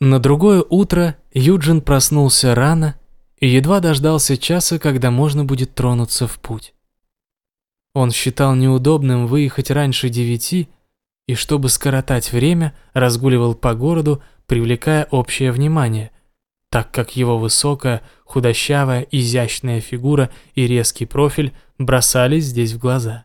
На другое утро Юджин проснулся рано и едва дождался часа, когда можно будет тронуться в путь. Он считал неудобным выехать раньше девяти, и чтобы скоротать время, разгуливал по городу, привлекая общее внимание, так как его высокая, худощавая, изящная фигура и резкий профиль бросались здесь в глаза.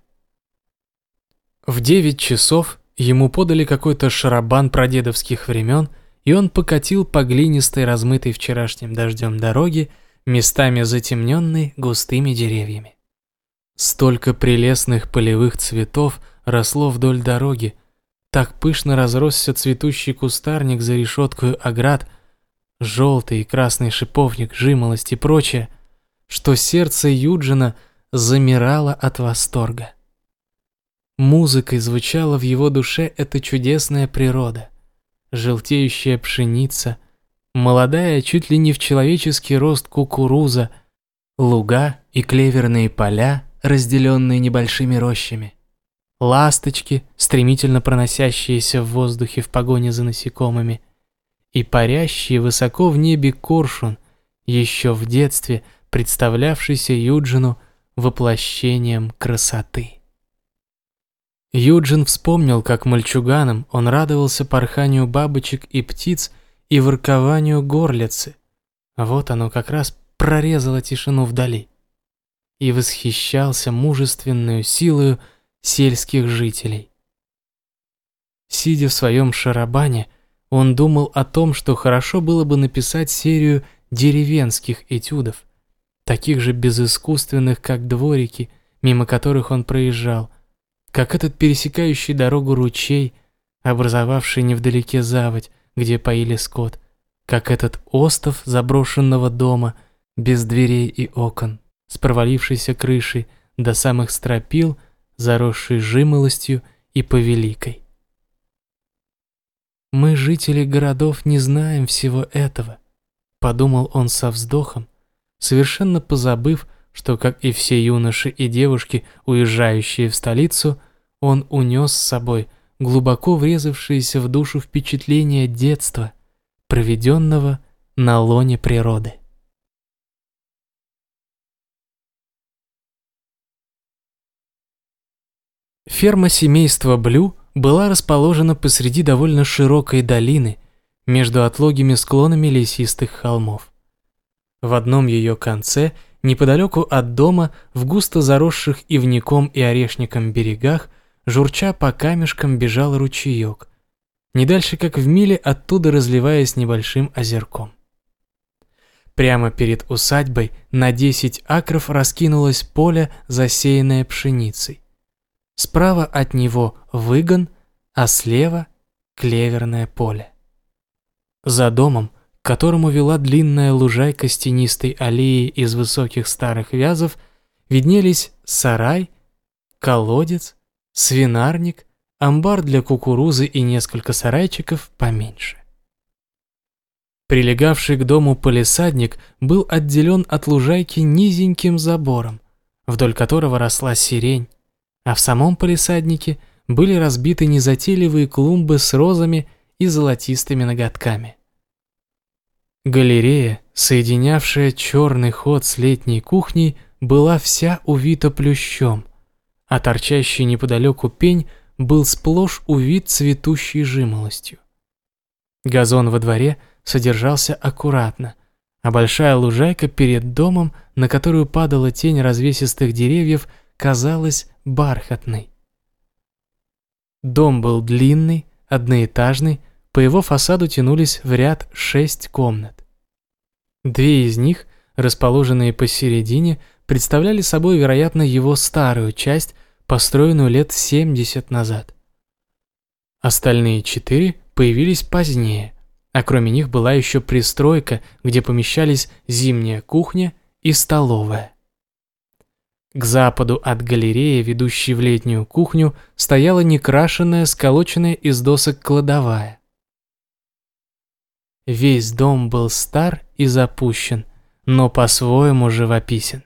В девять часов ему подали какой-то шарабан прадедовских времен – и он покатил по глинистой, размытой вчерашним дождем дороге, местами затемненной густыми деревьями. Столько прелестных полевых цветов росло вдоль дороги, так пышно разросся цветущий кустарник за решеткой оград, желтый и красный шиповник, жимолость и прочее, что сердце Юджина замирало от восторга. Музыкой звучала в его душе эта чудесная природа желтеющая пшеница, молодая чуть ли не в человеческий рост кукуруза, луга и клеверные поля, разделенные небольшими рощами, ласточки, стремительно проносящиеся в воздухе в погоне за насекомыми, и парящий высоко в небе коршун, еще в детстве представлявшийся Юджину воплощением красоты. Юджин вспомнил, как мальчуганом он радовался порханию бабочек и птиц и воркованию горлицы. Вот оно как раз прорезало тишину вдали. И восхищался мужественную силою сельских жителей. Сидя в своем шарабане, он думал о том, что хорошо было бы написать серию деревенских этюдов, таких же безыскусственных, как дворики, мимо которых он проезжал, как этот пересекающий дорогу ручей, образовавший невдалеке заводь, где поили скот, как этот остов заброшенного дома, без дверей и окон, с провалившейся крышей до самых стропил, заросшей жимолостью и повеликой. «Мы, жители городов, не знаем всего этого», — подумал он со вздохом, совершенно позабыв, что, как и все юноши и девушки, уезжающие в столицу, он унес с собой глубоко врезавшиеся в душу впечатления детства, проведенного на лоне природы. Ферма семейства Блю была расположена посреди довольно широкой долины между отлогими склонами лесистых холмов. В одном ее конце – Неподалеку от дома, в густо заросших ивником и орешником берегах, журча по камешкам бежал ручеек, не дальше как в миле оттуда разливаясь небольшим озерком. Прямо перед усадьбой на 10 акров раскинулось поле, засеянное пшеницей. Справа от него выгон, а слева – клеверное поле. За домом – к которому вела длинная лужайка с тенистой аллеей из высоких старых вязов, виднелись сарай, колодец, свинарник, амбар для кукурузы и несколько сарайчиков поменьше. Прилегавший к дому полисадник был отделен от лужайки низеньким забором, вдоль которого росла сирень, а в самом полисаднике были разбиты незатейливые клумбы с розами и золотистыми ноготками. Галерея, соединявшая черный ход с летней кухней, была вся увита плющом, а торчащий неподалеку пень был сплошь увит цветущей жимолостью. Газон во дворе содержался аккуратно, а большая лужайка перед домом, на которую падала тень развесистых деревьев, казалась бархатной. Дом был длинный, одноэтажный, по его фасаду тянулись в ряд шесть комнат. Две из них, расположенные посередине, представляли собой, вероятно, его старую часть, построенную лет 70 назад. Остальные четыре появились позднее, а кроме них была еще пристройка, где помещались зимняя кухня и столовая. К западу от галереи, ведущей в летнюю кухню, стояла некрашенная, сколоченная из досок кладовая. Весь дом был стар и запущен, но по-своему живописен.